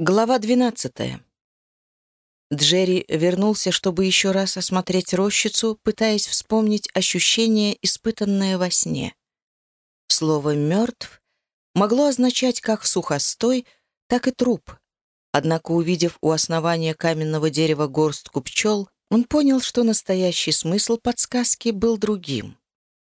Глава 12. Джерри вернулся, чтобы еще раз осмотреть рощицу, пытаясь вспомнить ощущение, испытанное во сне. Слово «мертв» могло означать как сухостой, так и труп. Однако, увидев у основания каменного дерева горстку пчел, он понял, что настоящий смысл подсказки был другим.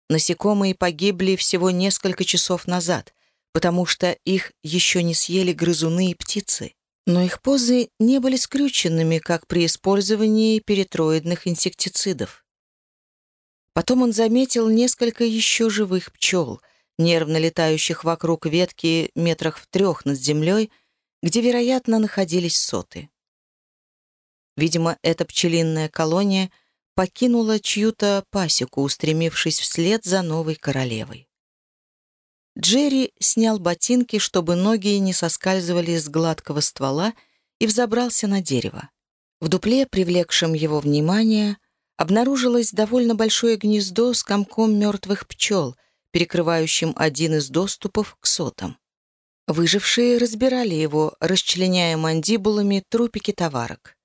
Насекомые погибли всего несколько часов назад, потому что их еще не съели грызуны и птицы но их позы не были скрюченными, как при использовании перитроидных инсектицидов. Потом он заметил несколько еще живых пчел, нервно летающих вокруг ветки метрах в трех над землей, где, вероятно, находились соты. Видимо, эта пчелиная колония покинула чью-то пасеку, устремившись вслед за новой королевой. Джерри снял ботинки, чтобы ноги не соскальзывали с гладкого ствола, и взобрался на дерево. В дупле, привлекшем его внимание, обнаружилось довольно большое гнездо с комком мертвых пчел, перекрывающим один из доступов к сотам. Выжившие разбирали его, расчленяя мандибулами трупики товарок.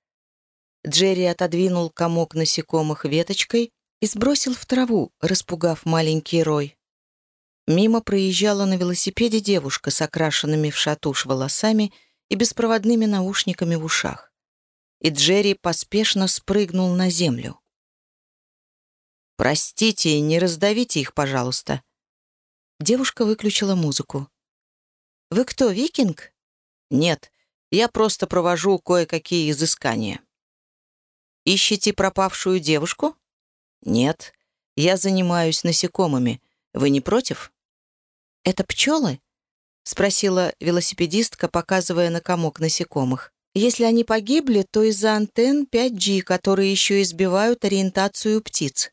Джерри отодвинул комок насекомых веточкой и сбросил в траву, распугав маленький рой. Мимо проезжала на велосипеде девушка с окрашенными в шатуш волосами и беспроводными наушниками в ушах. И Джерри поспешно спрыгнул на землю. «Простите, не раздавите их, пожалуйста». Девушка выключила музыку. «Вы кто, викинг?» «Нет, я просто провожу кое-какие изыскания». «Ищете пропавшую девушку?» «Нет, я занимаюсь насекомыми. Вы не против?» «Это пчелы?» — спросила велосипедистка, показывая на комок насекомых. «Если они погибли, то из-за антенн 5G, которые еще избивают ориентацию птиц».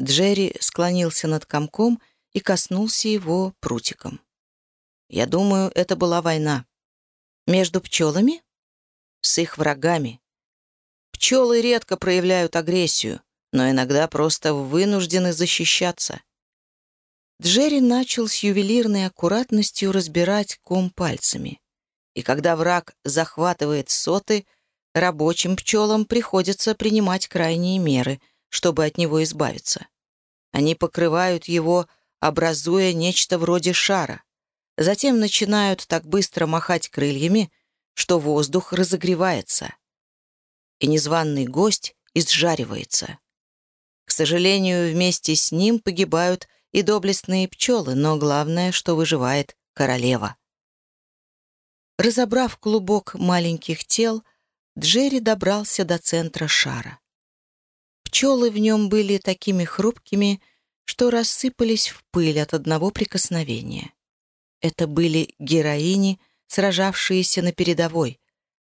Джерри склонился над комком и коснулся его прутиком. «Я думаю, это была война. Между пчелами? С их врагами. Пчелы редко проявляют агрессию, но иногда просто вынуждены защищаться. Джерри начал с ювелирной аккуратностью разбирать ком пальцами. И когда враг захватывает соты, рабочим пчелам приходится принимать крайние меры, чтобы от него избавиться. Они покрывают его, образуя нечто вроде шара. Затем начинают так быстро махать крыльями, что воздух разогревается. И незваный гость изжаривается. К сожалению, вместе с ним погибают и доблестные пчелы, но главное, что выживает королева. Разобрав клубок маленьких тел, Джерри добрался до центра шара. Пчелы в нем были такими хрупкими, что рассыпались в пыль от одного прикосновения. Это были героини, сражавшиеся на передовой,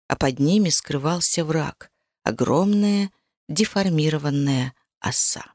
а под ними скрывался враг — огромная деформированная оса.